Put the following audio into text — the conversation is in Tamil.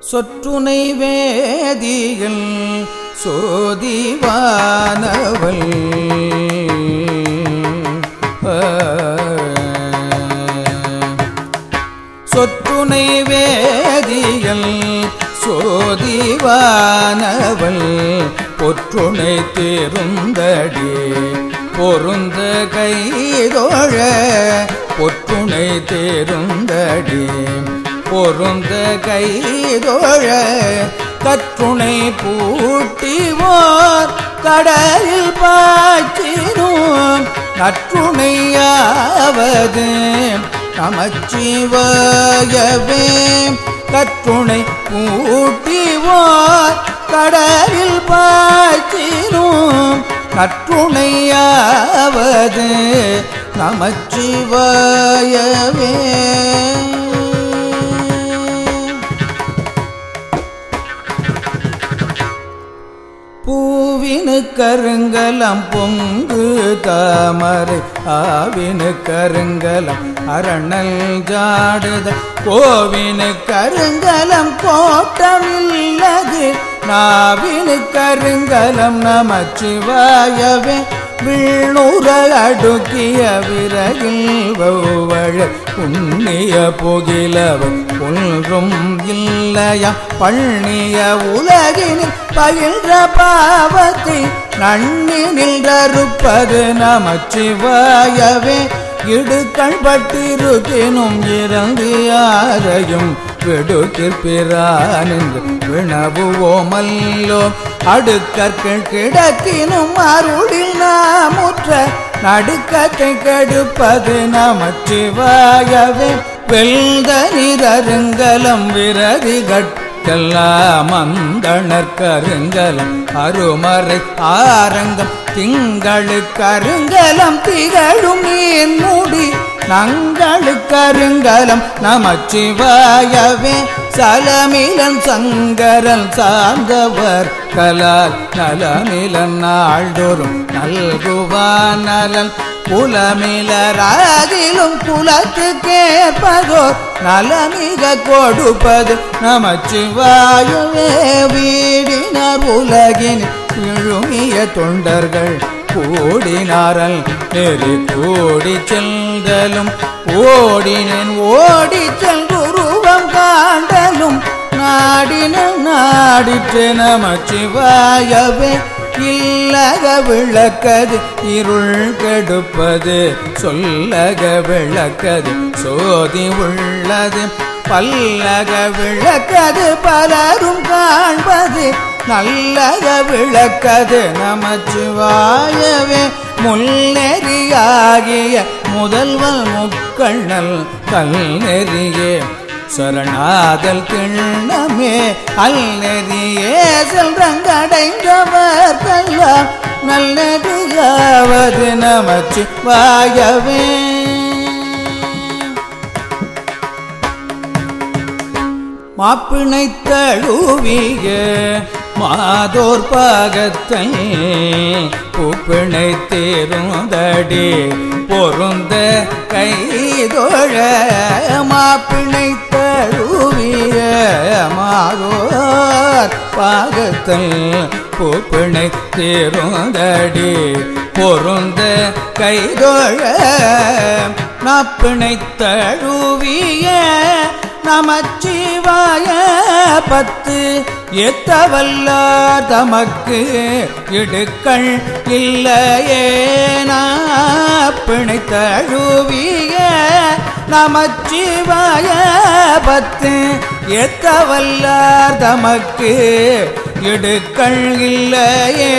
சொற்றுனை வேதிகள் சோதிவானவள். சொற்றுனை வேதிகள் சோதிவானவள். பொற்றுனை தேருந்தடி பொருந்த கைதோழ. பொற்றுனை தேருந்தடி பொருந்த கைதோழ கற்றுணை பூட்டிவோர் கடலில் பாய்ச்சினோம் நற்றுணையாவது நமச்சிவாயவே. கற்றுணை பூட்டிவோர் கடலில் பாய்ச்சினோம் நற்றுணையாவது நமச்சிவாயவே. கருங்கலம் பொங்கு தாமரை ஆவினு கருங்கலம் அரணல் ஜாடுத கோவினு கருங்கலம் கோட்டமில்லது நாவினு கருங்கலம் நமச்சிவாயவே. விண்ணுற அடுக்கிய விறகில் வௌவழ புண்ணிய புகிலவன் ஒன்றும் இல்லையா? பண்ணிய உலகினில் பயின்ற பாவத்தை நன்னி நின்றருப்பது நமச்சிவாயவே. இடுக்கள் பட்டிருக்கினும் இறந்து யாரையும் விடுக்கிற்பிறானின்று வினவுவோமல்லோ. அடுக்கற்கள் கிடக்கினும் அருளில் நாமுற்ற நடுக்கத்தை கெடுப்பது நமச்சிவாயவே. வெல்த நிரருங்கலம் விரதி கட்ட அந்தணர் கருங்கலம் அருமறை ஆரங்கம் திங்களு கருங்கலம் திகழும் நீர் மூடி. நங்களு கருங்கலம் நமச்சிவாயவே சலமிலன் சங்கரன் சார்ந்தவர் கலால் நலமிலன் நாள்தோறும் நல்குவான் நலன். குலமிலராகிலும் குலத்துக்கேற்பதோ நலமிக கொடுப்பது நமச்சிவாயுவே. வீடினார் உலகின் விழுமிய தொண்டர்கள் கூடினாரல் நெறி கூடி செல்தலும் ஓடினேன் ஓடி செல்குருவம் காண்டலும் நாடின நாடிற்று நமச்சிவாயவே. இல்லக விளக்கது இருள் கெடுப்பது சொல்லக விளக்கது சோதி உள்ளது. பல்லக விளக்கது பலரும் காண்பது நல்லக விளக்கது நமச்சிவாயவே. முன்னெறியாகிய முதல்வல் முக்கண்ணல் கல் நெறியே சரணாதல் கிண்ணமே அல் நெறியே செல்றங்கடைந்தவர்கெல்லாம் நல்லெறியாவது நமச்சி வாயவே. மாப்பிணை தழுவிய மாதோர் பாகத்தை பூப்பிணை தேருந்தடி பொருந்த கைதோழ மாப்பிணை பாகத்தல் பூப்பிணை தேருந்தடி பொருந்த கைதோழ நப்பிணை தழுவிய நமச்சிவாய பத்து எத்தவல்லார் தமக்கு இடுக்கள் இல்லையே? பிணை தழுவிய நமச்சிவாய பத்து எத்தவல்லார் தமக்கு எடுக்கள் இல்லையே.